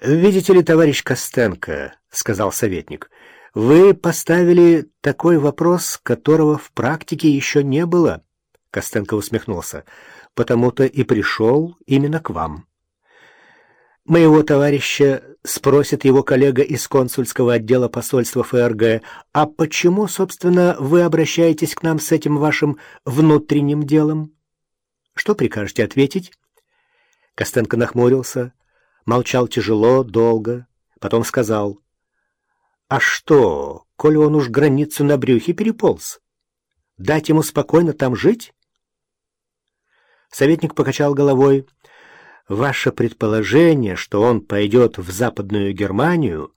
«Видите ли, товарищ Костенко», — сказал советник, — «вы поставили такой вопрос, которого в практике еще не было». Костенко усмехнулся. «Потому-то и пришел именно к вам». Моего товарища спросит его коллега из консульского отдела посольства ФРГ, а почему, собственно, вы обращаетесь к нам с этим вашим внутренним делом? Что прикажете ответить? Костенко нахмурился, молчал тяжело, долго, потом сказал, «А что, коли он уж границу на брюхе переполз? Дать ему спокойно там жить?» Советник покачал головой. «Ваше предположение, что он пойдет в Западную Германию,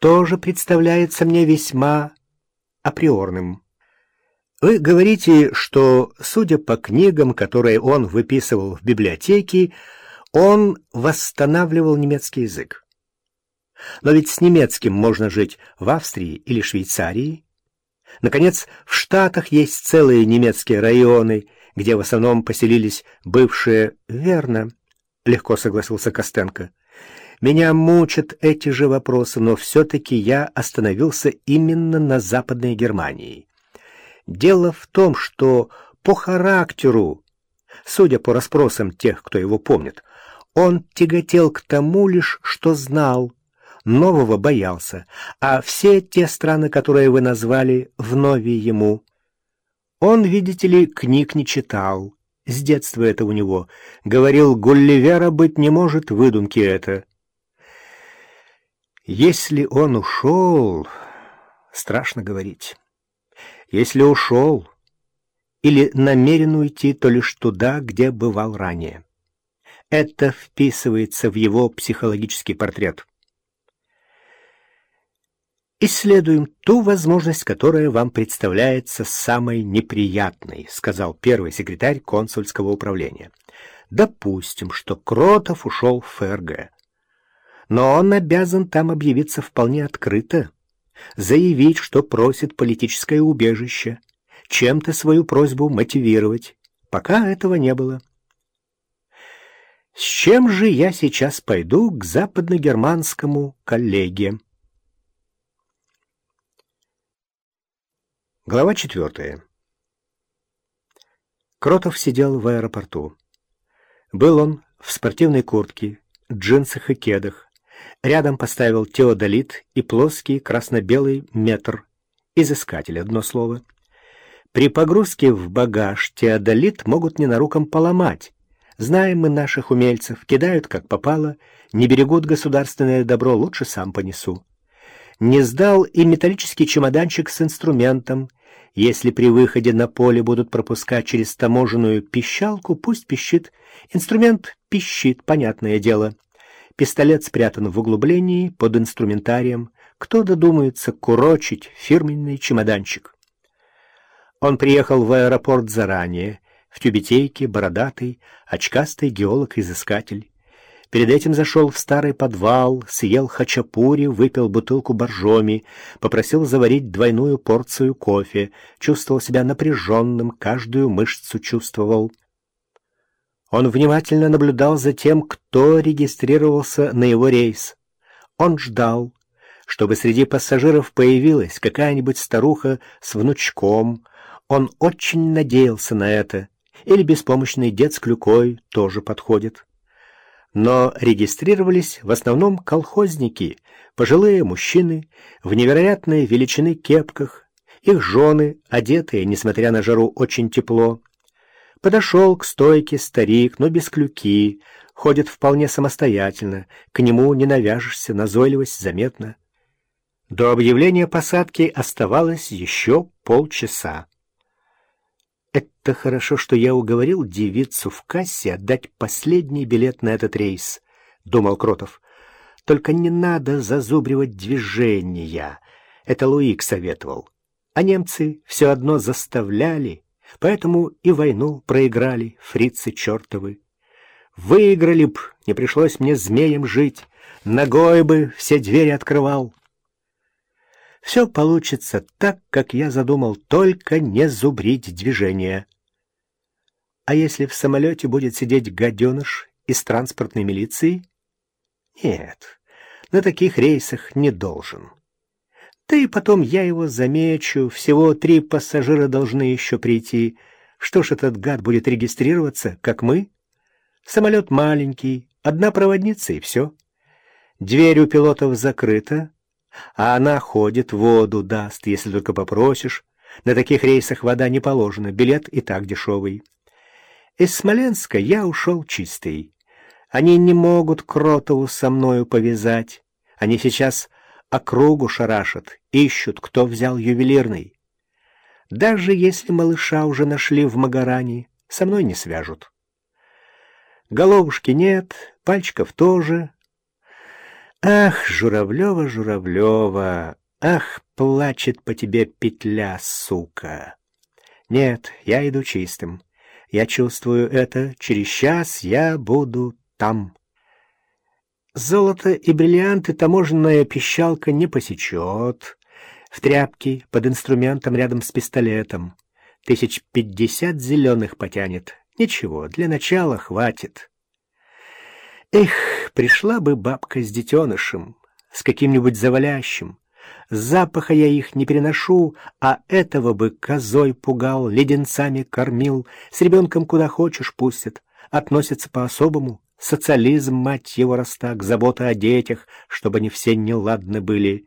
тоже представляется мне весьма априорным». Вы говорите, что, судя по книгам, которые он выписывал в библиотеке, он восстанавливал немецкий язык. Но ведь с немецким можно жить в Австрии или Швейцарии. Наконец, в Штатах есть целые немецкие районы, где в основном поселились бывшие... Верно, легко согласился Костенко. Меня мучат эти же вопросы, но все-таки я остановился именно на Западной Германии. Дело в том, что по характеру, судя по расспросам тех, кто его помнит, он тяготел к тому лишь, что знал, нового боялся, а все те страны, которые вы назвали, вновь ему. Он, видите ли, книг не читал. С детства это у него. Говорил, Гулливера быть не может, выдумки это. Если он ушел, страшно говорить. Если ушел или намерен уйти, то лишь туда, где бывал ранее. Это вписывается в его психологический портрет. «Исследуем ту возможность, которая вам представляется самой неприятной», сказал первый секретарь консульского управления. «Допустим, что Кротов ушел в ФРГ. Но он обязан там объявиться вполне открыто, заявить, что просит политическое убежище, чем-то свою просьбу мотивировать. Пока этого не было. С чем же я сейчас пойду к западногерманскому коллеге? Глава четвертая. Кротов сидел в аэропорту. Был он в спортивной куртке, джинсах и кедах. Рядом поставил теодолит и плоский красно-белый метр. Изыскатель, одно слово. При погрузке в багаж теодолит могут ненаруком поломать, Знаем мы наших умельцев, кидают как попало, не берегут государственное добро, лучше сам понесу. Не сдал и металлический чемоданчик с инструментом. Если при выходе на поле будут пропускать через таможенную пищалку, пусть пищит. Инструмент пищит, понятное дело. Пистолет спрятан в углублении под инструментарием. Кто додумается курочить фирменный чемоданчик? Он приехал в аэропорт заранее, в тюбетейке, бородатый, очкастый геолог-изыскатель. Перед этим зашел в старый подвал, съел хачапури, выпил бутылку боржоми, попросил заварить двойную порцию кофе, чувствовал себя напряженным, каждую мышцу чувствовал. Он внимательно наблюдал за тем, кто регистрировался на его рейс. Он ждал, чтобы среди пассажиров появилась какая-нибудь старуха с внучком. Он очень надеялся на это или беспомощный дед с клюкой тоже подходит. Но регистрировались в основном колхозники, пожилые мужчины в невероятной величины кепках, их жены, одетые, несмотря на жару, очень тепло. Подошел к стойке старик, но без клюки, ходит вполне самостоятельно, к нему не навяжешься, назойливость заметна. До объявления посадки оставалось еще полчаса. Это хорошо, что я уговорил девицу в кассе отдать последний билет на этот рейс, — думал Кротов. Только не надо зазубривать движения. Это Луик советовал. А немцы все одно заставляли, поэтому и войну проиграли, фрицы чертовы. Выиграли б, не пришлось мне змеем жить, ногой бы все двери открывал. Все получится так, как я задумал, только не зубрить движение. А если в самолете будет сидеть гаденыш из транспортной милиции? Нет, на таких рейсах не должен. Да и потом я его замечу, всего три пассажира должны еще прийти. Что ж этот гад будет регистрироваться, как мы? Самолет маленький, одна проводница и все. Дверь у пилотов закрыта, а она ходит, воду даст, если только попросишь. На таких рейсах вода не положена, билет и так дешевый. Из Смоленска я ушел чистый. Они не могут Кротову со мною повязать. Они сейчас округу шарашат, ищут, кто взял ювелирный. Даже если малыша уже нашли в Магаране, со мной не свяжут. Головушки нет, пальчиков тоже. Ах, Журавлева, Журавлева, ах, плачет по тебе петля, сука. Нет, я иду чистым. Я чувствую это, через час я буду там. Золото и бриллианты таможенная пищалка не посечет. В тряпке, под инструментом рядом с пистолетом. Тысяч пятьдесят зеленых потянет. Ничего, для начала хватит. Эх, пришла бы бабка с детенышем, с каким-нибудь завалящим. Запаха я их не переношу, а этого бы козой пугал, леденцами кормил, с ребенком куда хочешь пустят, относятся по-особому. Социализм, мать его, раз так, забота о детях, чтобы они все неладны были.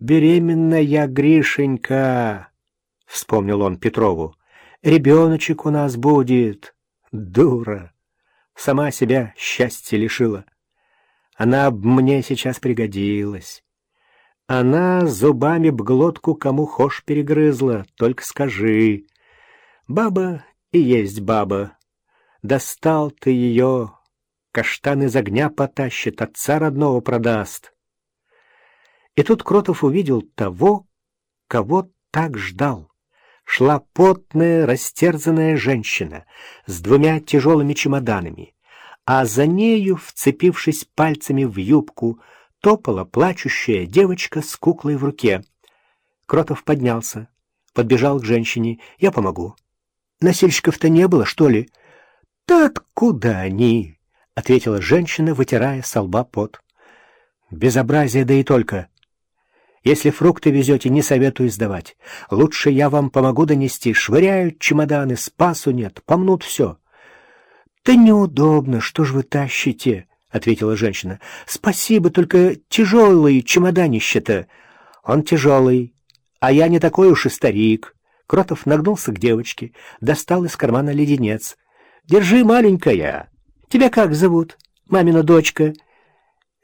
«Беременная Гришенька!» — вспомнил он Петрову. «Ребеночек у нас будет!» Дура! Сама себя счастья лишила. Она б мне сейчас пригодилась. Она зубами б глотку кому хошь перегрызла, только скажи. Баба и есть баба, Достал ты ее, каштан из огня потащит, отца родного продаст. И тут Кротов увидел того, кого так ждал. Шла потная, растерзанная женщина с двумя тяжелыми чемоданами, а за нею, вцепившись пальцами в юбку, топала плачущая девочка с куклой в руке. Кротов поднялся, подбежал к женщине. «Я помогу». «Носильщиков-то не было, что ли?» «Да откуда они?» — ответила женщина, вытирая со лба пот. «Безобразие, да и только. Если фрукты везете, не советую сдавать. Лучше я вам помогу донести. Швыряют чемоданы, спасу нет, помнут все». «Да неудобно, что ж вы тащите?» — ответила женщина. «Спасибо, только тяжелый чемоданище-то». «Он тяжелый, а я не такой уж и старик». Кротов нагнулся к девочке, достал из кармана леденец — Держи, маленькая. Тебя как зовут? Мамина дочка.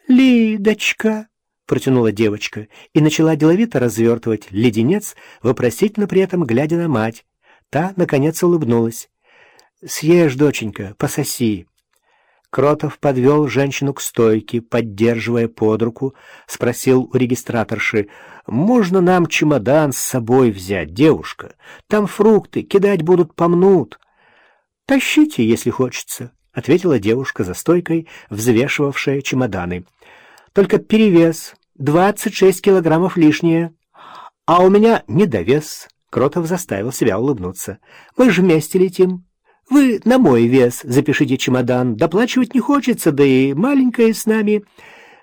Лидочка, протянула девочка и начала деловито развертывать леденец, вопросительно при этом глядя на мать. Та, наконец, улыбнулась. «Съешь, доченька, пососи». Кротов подвел женщину к стойке, поддерживая под руку, спросил у регистраторши, «Можно нам чемодан с собой взять, девушка? Там фрукты, кидать будут помнут». «Тащите, если хочется», — ответила девушка за стойкой, взвешивавшая чемоданы. «Только перевес, двадцать шесть килограммов лишнее. А у меня недовес». Кротов заставил себя улыбнуться. «Мы же вместе летим. Вы на мой вес запишите чемодан. Доплачивать не хочется, да и маленькая с нами».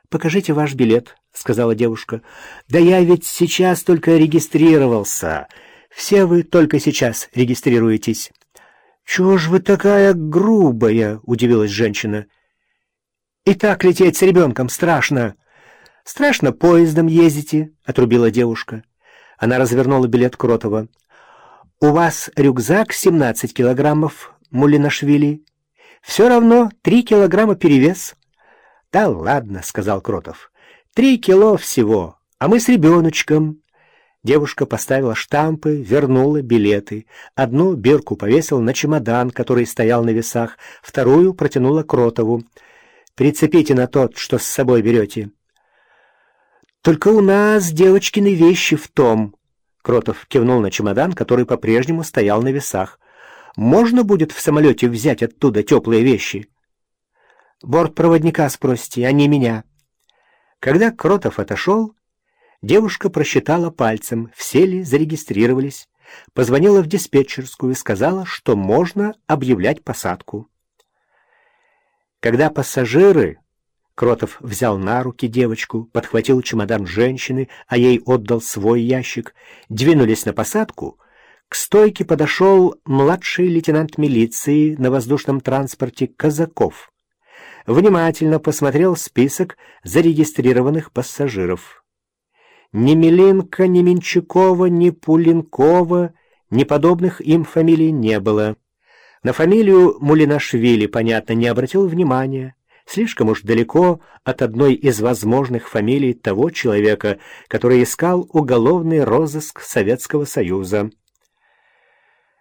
«Покажите ваш билет», — сказала девушка. «Да я ведь сейчас только регистрировался. Все вы только сейчас регистрируетесь». «Чего ж вы такая грубая?» — удивилась женщина. «И так лететь с ребенком страшно». «Страшно поездом ездите», — отрубила девушка. Она развернула билет Кротова. «У вас рюкзак 17 килограммов, Мулинашвили. Все равно 3 килограмма перевес». «Да ладно», — сказал Кротов. «Три кило всего, а мы с ребеночком». Девушка поставила штампы, вернула билеты. Одну бирку повесила на чемодан, который стоял на весах, вторую протянула Кротову. «Прицепите на тот, что с собой берете». «Только у нас девочкины вещи в том», — Кротов кивнул на чемодан, который по-прежнему стоял на весах. «Можно будет в самолете взять оттуда теплые вещи?» «Бортпроводника спросите, а не меня». Когда Кротов отошел, Девушка просчитала пальцем, все ли зарегистрировались, позвонила в диспетчерскую и сказала, что можно объявлять посадку. Когда пассажиры Кротов взял на руки девочку, подхватил чемодан женщины, а ей отдал свой ящик. Двинулись на посадку. К стойке подошел младший лейтенант милиции на воздушном транспорте Казаков. Внимательно посмотрел список зарегистрированных пассажиров. Ни Миленко, ни Менчакова, ни Пуленкова, ни подобных им фамилий не было. На фамилию Мулинашвили, понятно, не обратил внимания слишком уж далеко от одной из возможных фамилий того человека, который искал уголовный розыск Советского Союза.